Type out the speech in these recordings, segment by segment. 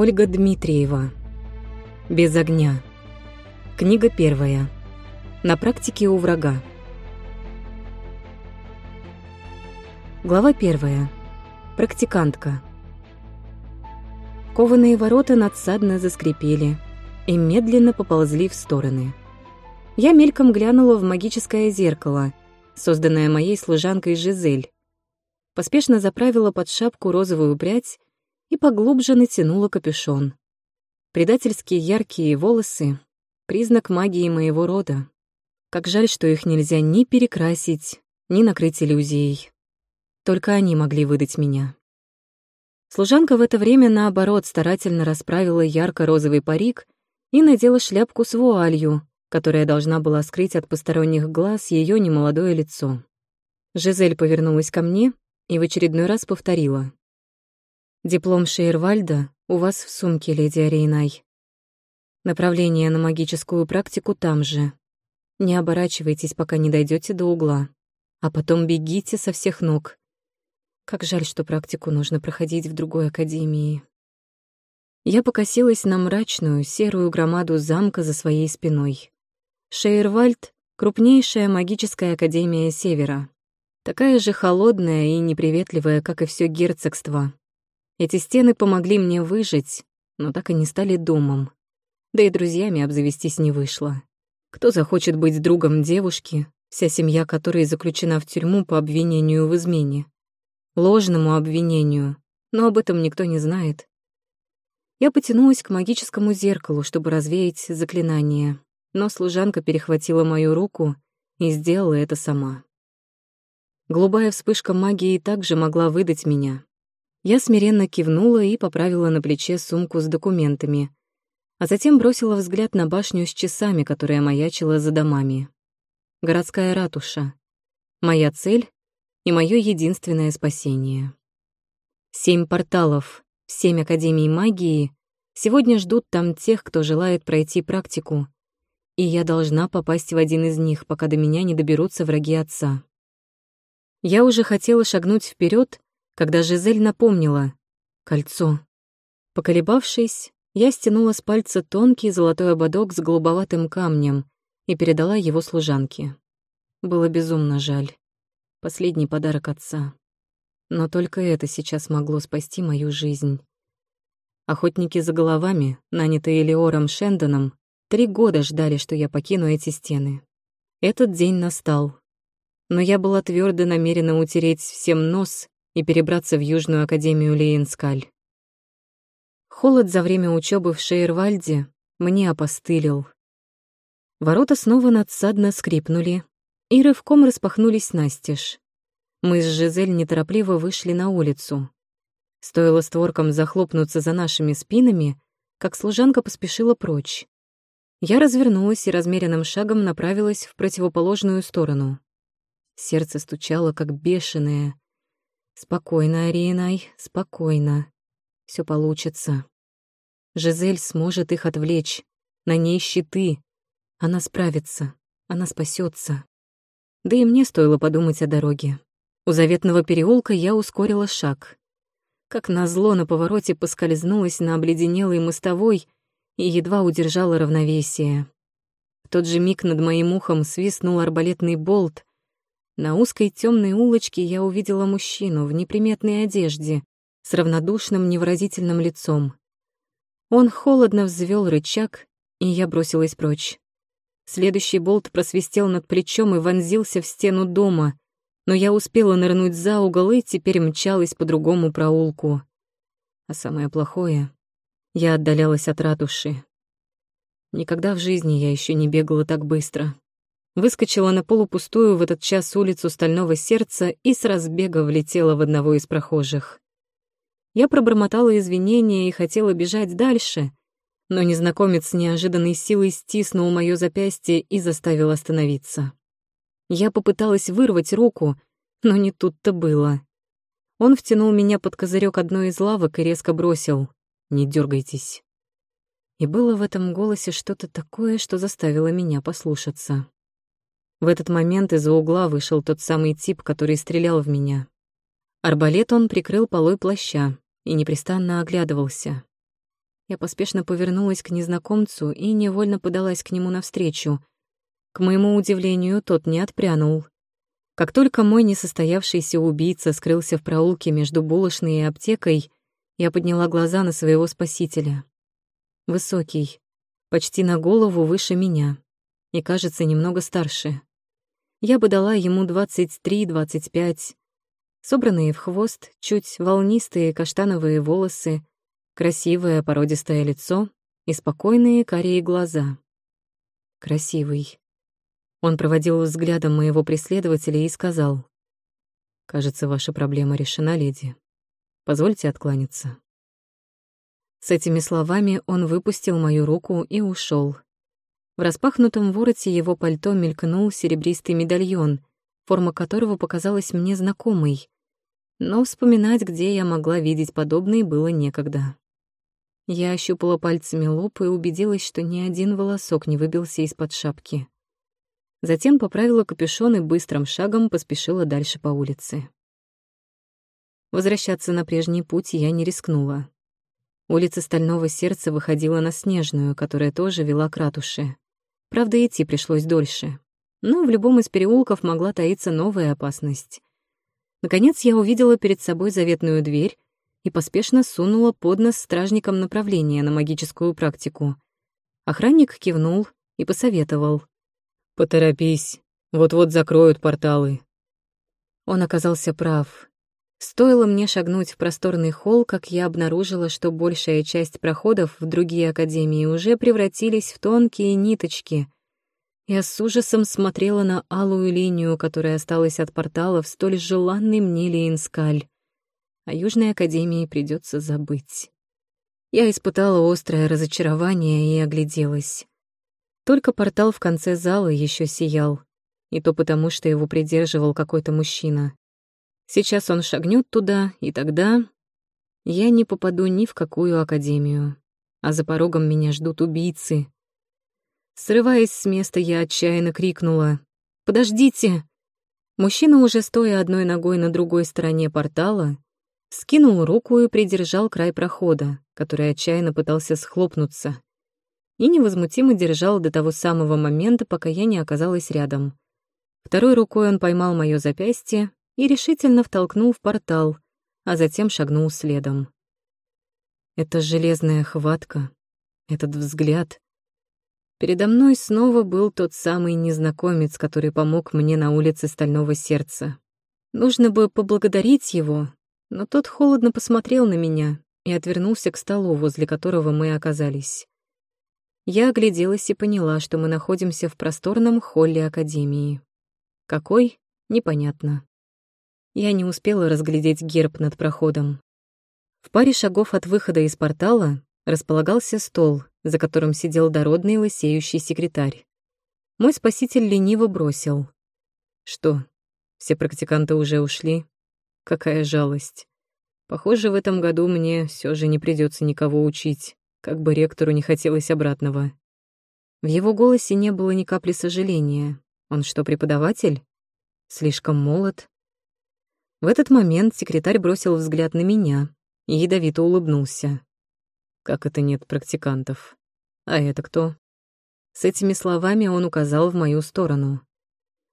Ольга Дмитриева. Без огня. Книга первая. На практике у врага. Глава первая. Практикантка. Кованые ворота надсадно заскрипели и медленно поползли в стороны. Я мельком глянула в магическое зеркало, созданное моей служанкой Жизель. Поспешно заправила под шапку розовую прядь и поглубже натянула капюшон. Предательски яркие волосы — признак магии моего рода. Как жаль, что их нельзя ни перекрасить, ни накрыть иллюзией. Только они могли выдать меня. Служанка в это время, наоборот, старательно расправила ярко-розовый парик и надела шляпку с вуалью, которая должна была скрыть от посторонних глаз ее немолодое лицо. Жизель повернулась ко мне и в очередной раз повторила. «Диплом Шейервальда у вас в сумке, леди Арейнай. Направление на магическую практику там же. Не оборачивайтесь, пока не дойдете до угла, а потом бегите со всех ног. Как жаль, что практику нужно проходить в другой академии». Я покосилась на мрачную, серую громаду замка за своей спиной. Шейервальд — крупнейшая магическая академия Севера. Такая же холодная и неприветливая, как и все герцогство. Эти стены помогли мне выжить, но так и не стали домом. Да и друзьями обзавестись не вышло. Кто захочет быть другом девушки, вся семья которой заключена в тюрьму по обвинению в измене? Ложному обвинению, но об этом никто не знает. Я потянулась к магическому зеркалу, чтобы развеять заклинание но служанка перехватила мою руку и сделала это сама. Голубая вспышка магии также могла выдать меня. Я смиренно кивнула и поправила на плече сумку с документами, а затем бросила взгляд на башню с часами, которая маячила за домами. Городская ратуша. Моя цель и мое единственное спасение. Семь порталов, семь академий магии сегодня ждут там тех, кто желает пройти практику, и я должна попасть в один из них, пока до меня не доберутся враги отца. Я уже хотела шагнуть вперед, когда Жизель напомнила «Кольцо». Поколебавшись, я стянула с пальца тонкий золотой ободок с голубоватым камнем и передала его служанке. Было безумно жаль. Последний подарок отца. Но только это сейчас могло спасти мою жизнь. Охотники за головами, нанятые Леором Шендоном, Три года ждали, что я покину эти стены. Этот день настал. Но я была твердо намерена утереть всем нос и перебраться в Южную Академию Лейенскаль. Холод за время учебы в Шейервальде мне опостылил. Ворота снова надсадно скрипнули и рывком распахнулись настежь. Мы с Жизель неторопливо вышли на улицу. Стоило створкам захлопнуться за нашими спинами, как служанка поспешила прочь. Я развернулась и размеренным шагом направилась в противоположную сторону. Сердце стучало, как бешеное. «Спокойно, Ариенай, спокойно. Все получится. Жизель сможет их отвлечь. На ней щиты. Она справится. Она спасется. Да и мне стоило подумать о дороге. У заветного переулка я ускорила шаг. Как назло на повороте поскользнулась на обледенелой мостовой и едва удержала равновесие. В тот же миг над моим ухом свистнул арбалетный болт. На узкой темной улочке я увидела мужчину в неприметной одежде с равнодушным невыразительным лицом. Он холодно взвел рычаг, и я бросилась прочь. Следующий болт просвистел над плечом и вонзился в стену дома, но я успела нырнуть за угол и теперь мчалась по другому проулку. А самое плохое я отдалялась от ратуши. Никогда в жизни я еще не бегала так быстро. Выскочила на полупустую в этот час улицу Стального Сердца и с разбега влетела в одного из прохожих. Я пробормотала извинения и хотела бежать дальше, но незнакомец неожиданной силой стиснул моё запястье и заставил остановиться. Я попыталась вырвать руку, но не тут-то было. Он втянул меня под козырек одной из лавок и резко бросил не дергайтесь. И было в этом голосе что-то такое, что заставило меня послушаться. В этот момент из-за угла вышел тот самый тип, который стрелял в меня. Арбалет он прикрыл полой плаща и непрестанно оглядывался. Я поспешно повернулась к незнакомцу и невольно подалась к нему навстречу. К моему удивлению, тот не отпрянул. Как только мой несостоявшийся убийца скрылся в проулке между булочной и аптекой, я подняла глаза на своего спасителя. Высокий, почти на голову выше меня и, кажется, немного старше. Я бы дала ему 23-25. Собранные в хвост, чуть волнистые каштановые волосы, красивое породистое лицо и спокойные карие глаза. Красивый. Он проводил взглядом моего преследователя и сказал, «Кажется, ваша проблема решена, леди. Позвольте откланяться». С этими словами он выпустил мою руку и ушел. В распахнутом вороте его пальто мелькнул серебристый медальон, форма которого показалась мне знакомой. Но вспоминать, где я могла видеть подобные, было некогда. Я ощупала пальцами лоб и убедилась, что ни один волосок не выбился из-под шапки. Затем поправила капюшон и быстрым шагом поспешила дальше по улице. Возвращаться на прежний путь я не рискнула. Улица Стального Сердца выходила на Снежную, которая тоже вела к ратуше. Правда, идти пришлось дольше. Но в любом из переулков могла таиться новая опасность. Наконец я увидела перед собой заветную дверь и поспешно сунула под нос стражникам направление на магическую практику. Охранник кивнул и посоветовал. «Поторопись, вот-вот закроют порталы». Он оказался прав. Стоило мне шагнуть в просторный холл, как я обнаружила, что большая часть проходов в другие академии уже превратились в тонкие ниточки. Я с ужасом смотрела на алую линию, которая осталась от портала в столь желанный мне Лейнскаль о Южной Академии придется забыть. Я испытала острое разочарование и огляделась. Только портал в конце зала еще сиял, и то потому, что его придерживал какой-то мужчина. Сейчас он шагнет туда, и тогда я не попаду ни в какую академию, а за порогом меня ждут убийцы. Срываясь с места, я отчаянно крикнула «Подождите!» Мужчина, уже стоя одной ногой на другой стороне портала, скинул руку и придержал край прохода, который отчаянно пытался схлопнуться, и невозмутимо держал до того самого момента, пока я не оказалась рядом. Второй рукой он поймал моё запястье и решительно втолкнул в портал, а затем шагнул следом. Эта железная хватка, этот взгляд. Передо мной снова был тот самый незнакомец, который помог мне на улице Стального Сердца. Нужно бы поблагодарить его, но тот холодно посмотрел на меня и отвернулся к столу, возле которого мы оказались. Я огляделась и поняла, что мы находимся в просторном холле Академии. Какой? Непонятно. Я не успела разглядеть герб над проходом. В паре шагов от выхода из портала располагался стол, за которым сидел дородный лысеющий секретарь. Мой спаситель лениво бросил. «Что, все практиканты уже ушли?» Какая жалость. Похоже, в этом году мне все же не придется никого учить, как бы ректору не хотелось обратного. В его голосе не было ни капли сожаления. Он что, преподаватель? Слишком молод? В этот момент секретарь бросил взгляд на меня и ядовито улыбнулся. Как это нет практикантов? А это кто? С этими словами он указал в мою сторону.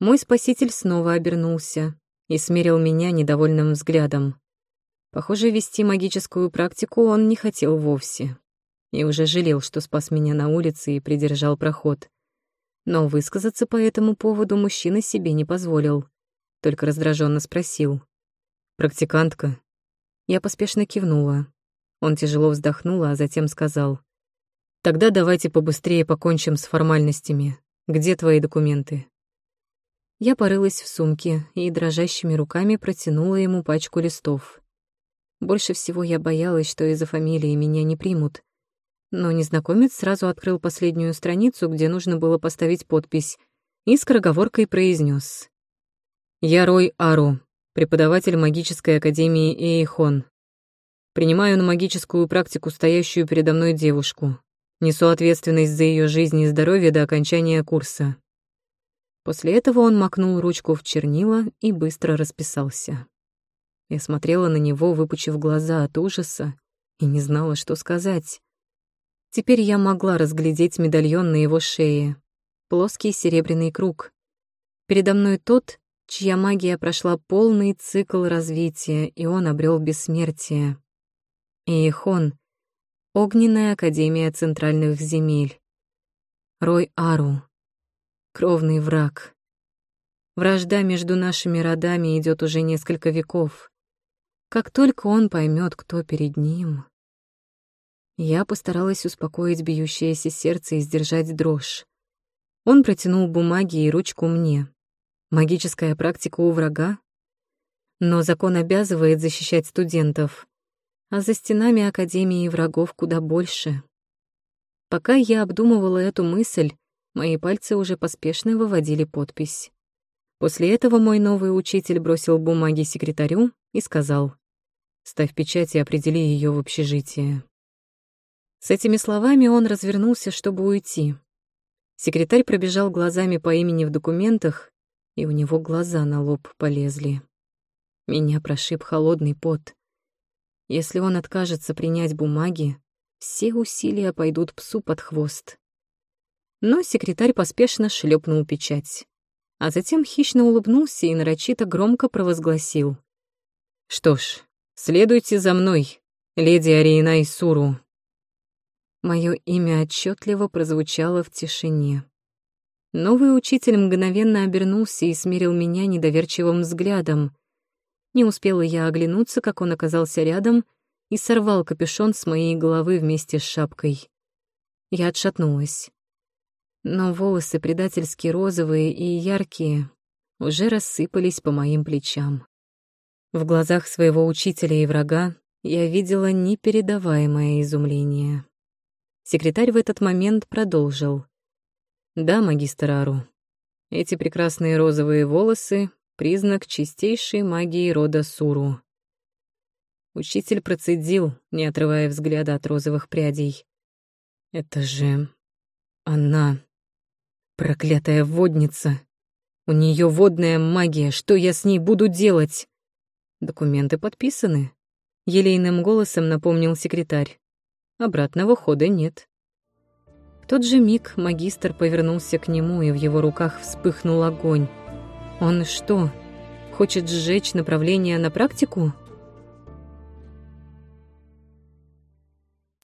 Мой спаситель снова обернулся, и смерил меня недовольным взглядом. Похоже, вести магическую практику он не хотел вовсе. И уже жалел, что спас меня на улице и придержал проход. Но высказаться по этому поводу мужчина себе не позволил. Только раздраженно спросил. «Практикантка?» Я поспешно кивнула. Он тяжело вздохнул, а затем сказал. «Тогда давайте побыстрее покончим с формальностями. Где твои документы?» Я порылась в сумке и дрожащими руками протянула ему пачку листов. Больше всего я боялась, что из-за фамилии меня не примут. Но незнакомец сразу открыл последнюю страницу, где нужно было поставить подпись, и скороговоркой произнес: «Я Рой Ару, преподаватель магической академии Эйхон. Принимаю на магическую практику стоящую передо мной девушку. Несу ответственность за ее жизнь и здоровье до окончания курса. После этого он макнул ручку в чернила и быстро расписался. Я смотрела на него, выпучив глаза от ужаса, и не знала, что сказать. Теперь я могла разглядеть медальон на его шее. Плоский серебряный круг. Передо мной тот, чья магия прошла полный цикл развития, и он обрел бессмертие. Иехон — Огненная Академия Центральных Земель. Рой Ару — кровный враг. Вражда между нашими родами идет уже несколько веков. Как только он поймет, кто перед ним... Я постаралась успокоить бьющееся сердце и сдержать дрожь. Он протянул бумаги и ручку мне. Магическая практика у врага? Но закон обязывает защищать студентов, а за стенами Академии врагов куда больше. Пока я обдумывала эту мысль, мои пальцы уже поспешно выводили подпись. После этого мой новый учитель бросил бумаги секретарю и сказал, «Ставь печать и определи ее в общежитие». С этими словами он развернулся, чтобы уйти. Секретарь пробежал глазами по имени в документах и у него глаза на лоб полезли. Меня прошиб холодный пот. Если он откажется принять бумаги, все усилия пойдут псу под хвост. Но секретарь поспешно шлепнул печать, а затем хищно улыбнулся и нарочито громко провозгласил. «Что ж, следуйте за мной, леди Ариена Исуру». Мое имя отчетливо прозвучало в тишине. Новый учитель мгновенно обернулся и смирил меня недоверчивым взглядом. Не успела я оглянуться, как он оказался рядом и сорвал капюшон с моей головы вместе с шапкой. Я отшатнулась. Но волосы предательски розовые и яркие уже рассыпались по моим плечам. В глазах своего учителя и врага я видела непередаваемое изумление. Секретарь в этот момент продолжил. Да, магистр Ару. Эти прекрасные розовые волосы — признак чистейшей магии рода Суру. Учитель процедил, не отрывая взгляда от розовых прядей. Это же... она... проклятая водница. У нее водная магия, что я с ней буду делать? Документы подписаны. Елейным голосом напомнил секретарь. Обратного хода нет тот же миг магистр повернулся к нему, и в его руках вспыхнул огонь. Он что, хочет сжечь направление на практику?